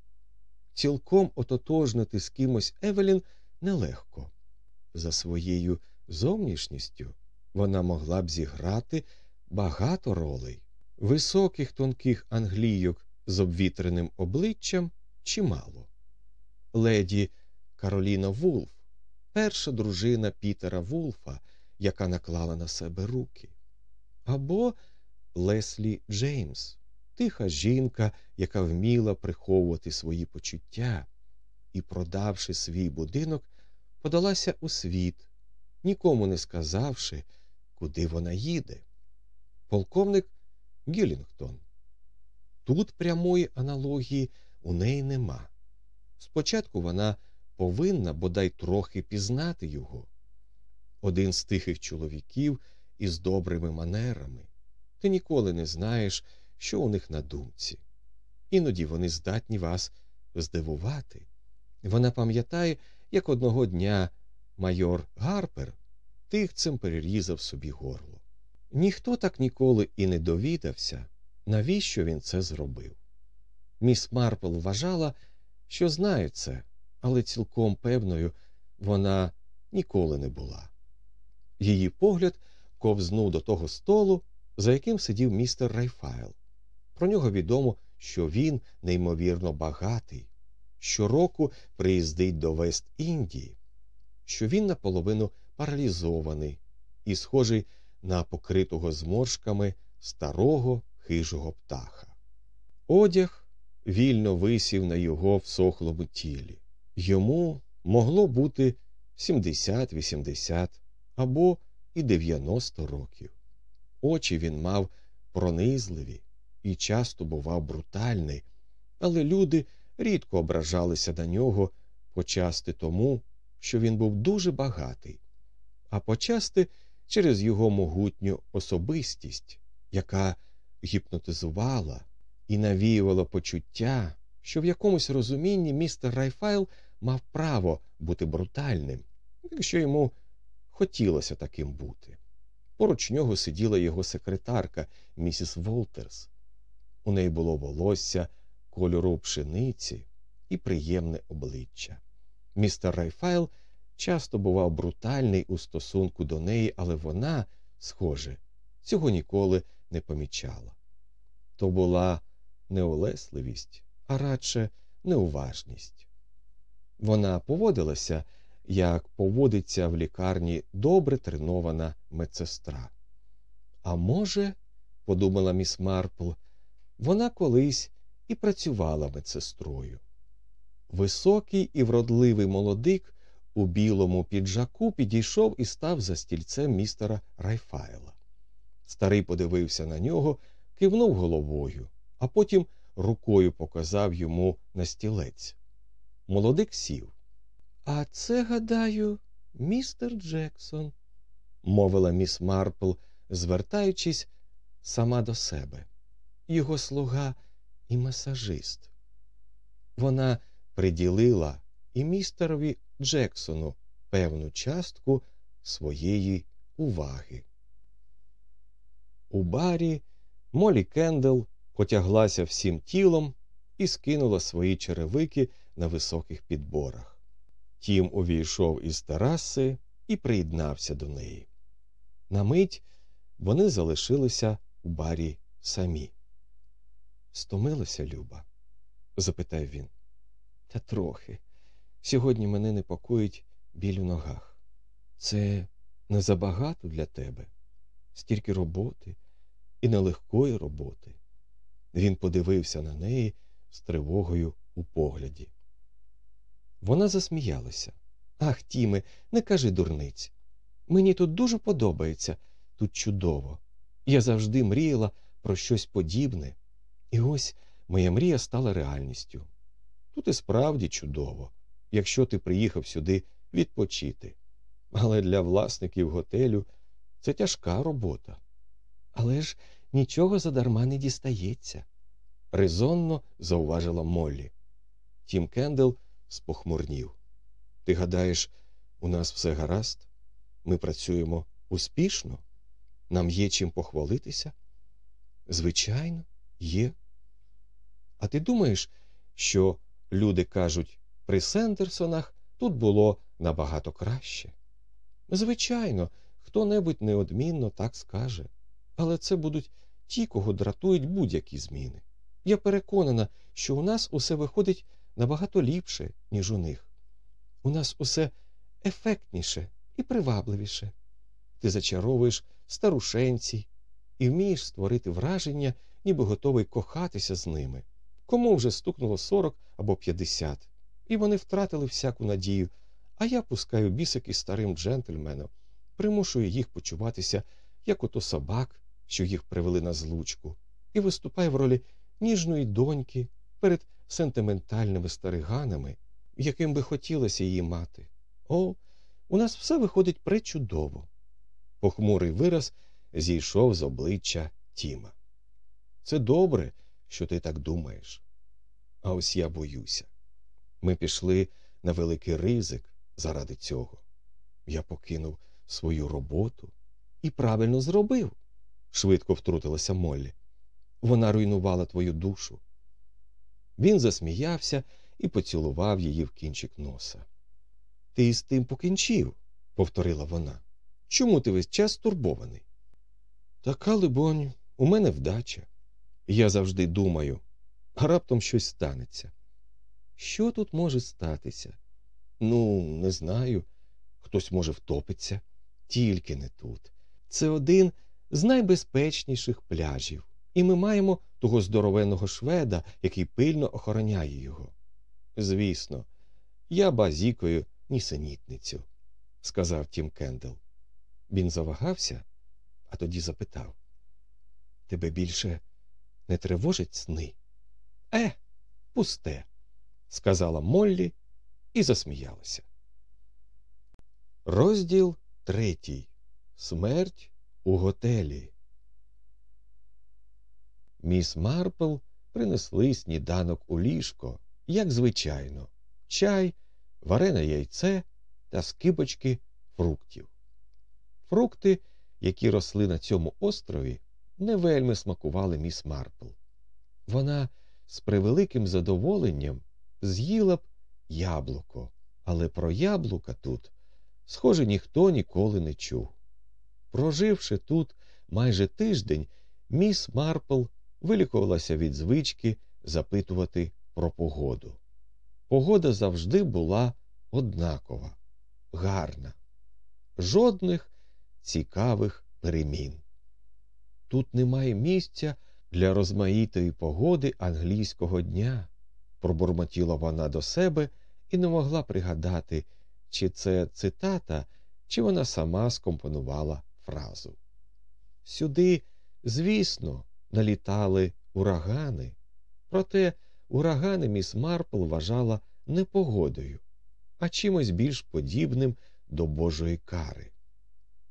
Цілком ототожнити з кимось Евелін нелегко. За своєю зовнішністю вона могла б зіграти багато ролей, високих тонких англійок з обвітреним обличчям чимало. Леді Кароліна Вулф перша дружина Пітера Вулфа, яка наклала на себе руки, або Леслі Джеймс, тиха жінка, яка вміла приховувати свої почуття і, продавши свій будинок, подалася у світ, нікому не сказавши, куди вона їде. Полковник Гілінгтон. Тут прямої аналогії у неї нема. Спочатку вона повинна бодай трохи пізнати його. Один з тихих чоловіків із добрими манерами. Ти ніколи не знаєш, що у них на думці. Іноді вони здатні вас здивувати. Вона пам'ятає, як одного дня майор Гарпер тихцем перерізав собі горло. Ніхто так ніколи і не довідався, навіщо він це зробив. Міс Марпл вважала, що знає це, але цілком певною вона ніколи не була. Її погляд ковзнув до того столу, за яким сидів містер Рейфаєл. Про нього відомо, що він неймовірно багатий, щороку приїздить до Вест Індії, що він наполовину паралізований і схожий на покритого зморшками старого хижого птаха. Одяг вільно висів на його всохлому тілі. Йому могло бути 70-80 або і 90 років. Очі він мав пронизливі і часто бував брутальний, але люди рідко ображалися на нього почасти тому, що він був дуже багатий, а почасти через його могутню особистість, яка гіпнотизувала і навіювала почуття, що в якомусь розумінні містер Райфайл мав право бути брутальним, якщо йому хотілося таким бути. Поруч нього сиділа його секретарка, місіс Волтерс. У неї було волосся кольору пшениці і приємне обличчя. Містер Райфайл часто бував брутальний у стосунку до неї, але вона, схоже, цього ніколи не помічала. То була не улесливість, а радше неуважність. Вона поводилася, як поводиться в лікарні добре тренована медсестра. А може, подумала міс Марпл, вона колись і працювала медсестрою. Високий і вродливий молодик у білому піджаку підійшов і став за стільцем містера Райфайла. Старий подивився на нього, кивнув головою, а потім рукою показав йому на стілець. Молодик сів. А це, гадаю, містер Джексон, мовила міс Марпл, звертаючись сама до себе. Його слуга і масажист. Вона приділила і містерові Джексону певну частку своєї уваги. У барі Молі Кендл потяглася всім тілом і скинула свої черевики на високих підборах. Тім увійшов із тераси і приєднався до неї. На мить вони залишилися у барі самі. Стомилася Люба? запитав він. Та трохи. Сьогодні мене непокоїть біль у ногах. Це не забагато для тебе, стільки роботи і нелегкої роботи. Він подивився на неї з тривогою у погляді. Вона засміялася. Ах, Тіме, не кажи дурниць. Мені тут дуже подобається, тут чудово. Я завжди мріяла про щось подібне, і ось моя мрія стала реальністю. Тут і справді чудово, якщо ти приїхав сюди відпочити. Але для власників готелю це тяжка робота. Але ж нічого задарма не дістається, резонно зауважила Моллі. Тім Кендл спохмурнів. Ти гадаєш, у нас все гаразд? Ми працюємо успішно? Нам є чим похвалитися? Звичайно, є. А ти думаєш, що люди кажуть, при Сендерсонах тут було набагато краще? Звичайно, хто небудь неодмінно так скаже, але це будуть ті, кого дратують будь-які зміни. Я переконана, що у нас усе виходить набагато ліпше, ніж у них. У нас усе ефектніше і привабливіше. Ти зачаровуєш старушенці і вмієш створити враження, ніби готовий кохатися з ними. Кому вже стукнуло 40 або 50, і вони втратили всяку надію, а я пускаю бісики старим джентльменам, примушую їх почуватися, як ото собак, що їх привели на злучку, і виступаю в ролі ніжної доньки перед сентиментальними стариганами, яким би хотілося її мати. О, у нас все виходить пречудово. Похмурий вираз зійшов з обличчя Тіма. Це добре, що ти так думаєш. А ось я боюся. Ми пішли на великий ризик заради цього. Я покинув свою роботу і правильно зробив, швидко втрутилася Моллі. Вона руйнувала твою душу. Він засміявся і поцілував її в кінчик носа. Ти із тим покінчив, повторила вона. Чому ти весь час турбований? Така, либонь, у мене вдача. Я завжди думаю, а раптом щось станеться. Що тут може статися? Ну, не знаю. Хтось може втопиться, тільки не тут. Це один з найбезпечніших пляжів, і ми маємо того здоровенного шведа, який пильно охороняє його. Звісно, я базікою нісенітницю, сказав Тім Кендел. Він завагався, а тоді запитав Тебе більше не тривожить сни? Е, пусте, сказала Моллі і засміялася. Розділ третій. Смерть у готелі. Міс Марпл принесли сніданок у ліжко, як звичайно, чай, варене яйце та скибочки фруктів. Фрукти, які росли на цьому острові, не вельми смакували міс Марпл. Вона з превеликим задоволенням з'їла б яблуко, але про яблука тут, схоже, ніхто ніколи не чув. Проживши тут майже тиждень, міс Марпл вилікувалася від звички запитувати про погоду. Погода завжди була однакова, гарна, жодних цікавих перемін. Тут немає місця для розмаїтої погоди англійського дня, пробурмотіла вона до себе і не могла пригадати, чи це цитата, чи вона сама скомпонувала фразу. Сюди, звісно, налітали урагани, проте урагани міс Марпл вважала не погодою, а чимось більш подібним до Божої кари.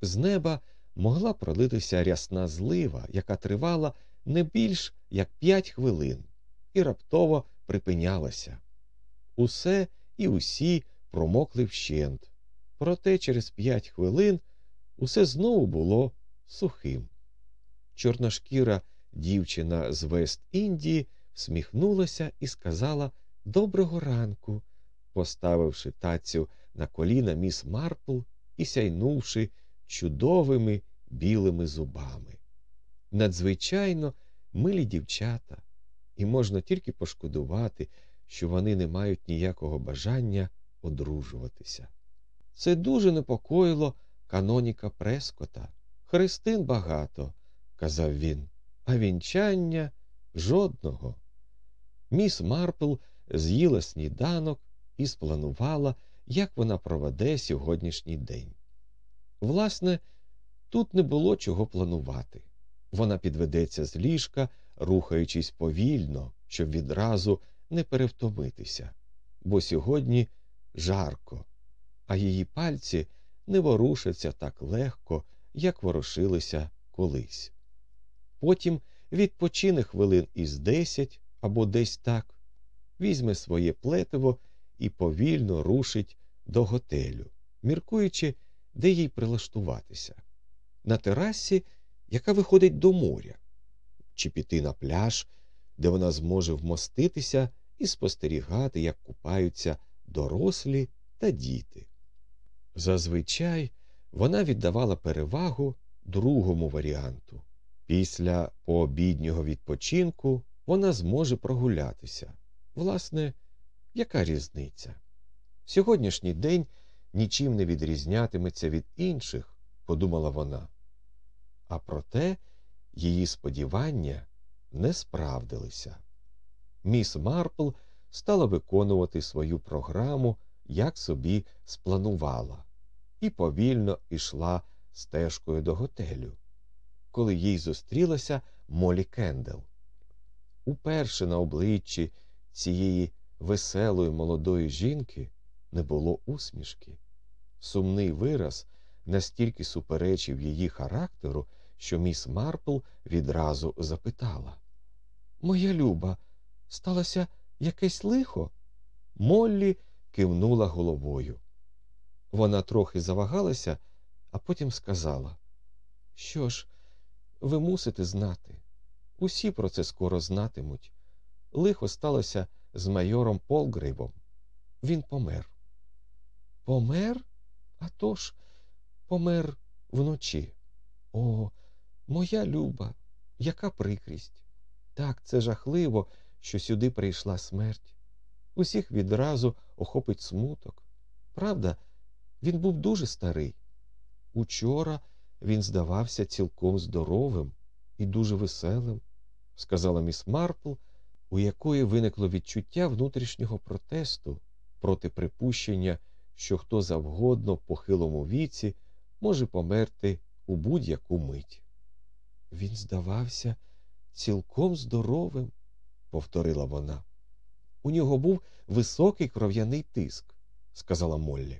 З неба могла пролитися рясна злива, яка тривала не більш як п'ять хвилин, і раптово припинялася. Усе і усі промокли вщент, проте через п'ять хвилин усе знову було сухим. Чорношкіра дівчина з Вест Індії всміхнулася і сказала Доброго ранку, поставивши тацю на коліна міс Марпл і сяйнувши чудовими білими зубами. Надзвичайно милі дівчата, і можна тільки пошкодувати, що вони не мають ніякого бажання одружуватися. Це дуже непокоїло каноніка Прескота. Христин багато, казав він, а вінчання жодного. Міс Марпл з'їла сніданок і спланувала, як вона проведе сьогоднішній день. Власне, тут не було чого планувати. Вона підведеться з ліжка, рухаючись повільно, щоб відразу не перевтомитися, бо сьогодні жарко, а її пальці не ворушаться так легко, як ворушилися колись. Потім відпочине хвилин із десять або десь так, візьме своє плетиво і повільно рушить до готелю, міркуючи, де їй прилаштуватися, на терасі, яка виходить до моря, чи піти на пляж, де вона зможе вмоститися і спостерігати, як купаються дорослі та діти. Зазвичай вона віддавала перевагу другому варіанту. Після пообіднього відпочинку вона зможе прогулятися. Власне, яка різниця? Сьогоднішній день нічим не відрізнятиметься від інших, подумала вона. А проте її сподівання не справдилися. Міс Марпл стала виконувати свою програму, як собі спланувала, і повільно йшла стежкою до готелю, коли їй зустрілася Молі Кендел. Уперше на обличчі цієї веселої молодої жінки не було усмішки. Сумний вираз настільки суперечив її характеру, що міс Марпл відразу запитала Моя люба, сталося якесь лихо? Моллі кивнула головою. Вона трохи завагалася, а потім сказала Що ж, ви мусите знати. Усі про це скоро знатимуть. Лихо сталося з майором Полгрибом. Він помер. Помер? А тож, помер вночі. О, моя люба, яка прикрість. Так, це жахливо, що сюди прийшла смерть. Усіх відразу охопить смуток. Правда, він був дуже старий. Учора він здавався цілком здоровим і дуже веселим, сказала міс Марпл, у якої виникло відчуття внутрішнього протесту проти припущення, що хто завгодно похилому віці може померти у будь-яку мить. Він здавався цілком здоровим, повторила вона. У нього був високий кров'яний тиск, сказала Моллі.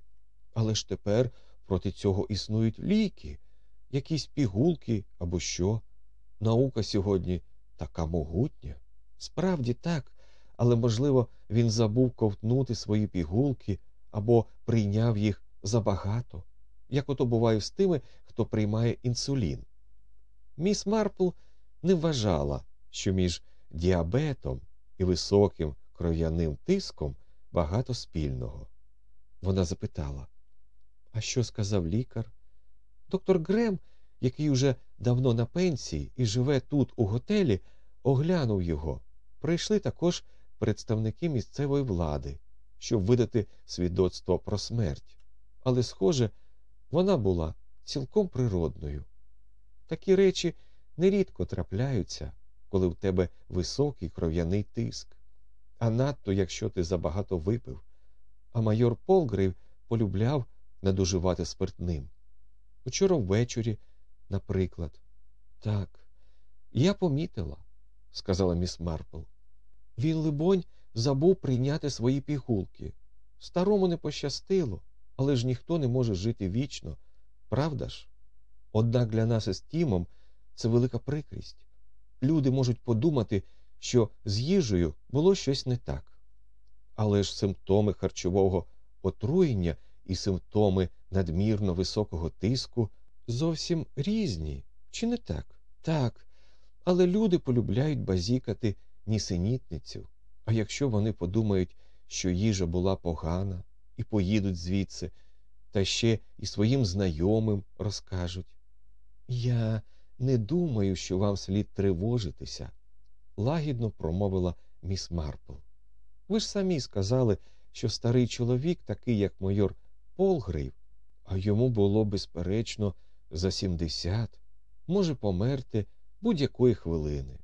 Але ж тепер проти цього існують ліки, якісь пігулки або що. Наука сьогодні така могутня. Справді так, але, можливо, він забув ковтнути свої пігулки або прийняв їх забагато, як ото буває з тими, хто приймає інсулін. Міс Марпл не вважала, що між діабетом і високим кров'яним тиском багато спільного. Вона запитала, а що сказав лікар? Доктор Грем, який уже давно на пенсії і живе тут, у готелі, оглянув його. Прийшли також представники місцевої влади, щоб видати свідоцтво про смерть. Але, схоже, вона була цілком природною. Такі речі нерідко трапляються, коли в тебе високий кров'яний тиск, а надто якщо ти забагато випив. А майор Полгрив полюбляв надуживати спиртним. Учора ввечері, наприклад. Так, я помітила, сказала міс Марпл. Він, либонь, забув прийняти свої пігулки. Старому не пощастило, але ж ніхто не може жити вічно, правда ж? Однак для нас із Тімом це велика прикрість. Люди можуть подумати, що з їжею було щось не так. Але ж симптоми харчового отруєння і симптоми надмірно високого тиску зовсім різні, чи не так? Так. Але люди полюбляють базікати нісенітницю. А якщо вони подумають, що їжа була погана, і поїдуть звідси, та ще і своїм знайомим розкажуть. Я не думаю, що вам слід тривожитися, лагідно промовила міс Марпл. Ви ж самі сказали, що старий чоловік, такий як майор Полгрив, а йому було, безперечно, за сімдесят, може померти будь-якої хвилини.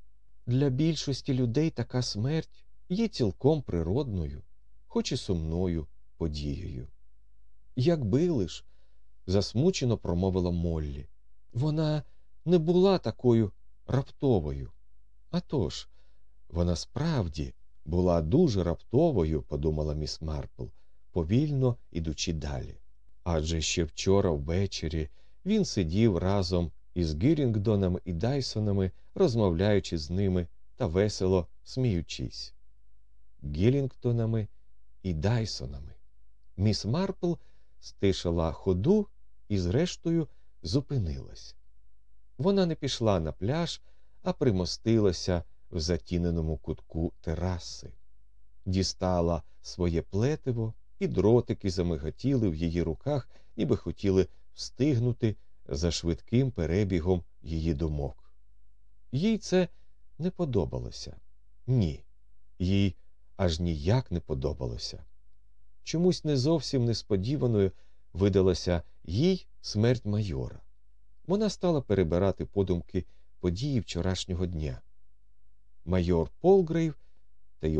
Для більшості людей така смерть є цілком природною, хоч і сумною подією. Якби лиш, засмучено промовила Моллі, вона не була такою раптовою. А тож, вона справді була дуже раптовою, подумала міс Марпл, повільно ідучи далі. Адже ще вчора ввечері він сидів разом із Гірінгдонами і Дайсонами, розмовляючи з ними та весело сміючись. Гілінгтонами і Дайсонами. Міс Марпл стишила ходу і, зрештою, зупинилась. Вона не пішла на пляж, а примостилася в затіненому кутку тераси, дістала своє плетиво, і дротики замиготіли в її руках, ніби хотіли встигнути за швидким перебігом її думок. Їй це не подобалося. Ні, їй аж ніяк не подобалося. Чомусь не зовсім несподіваною видалася їй смерть майора. Вона стала перебирати подумки події вчорашнього дня. Майор Полгрейв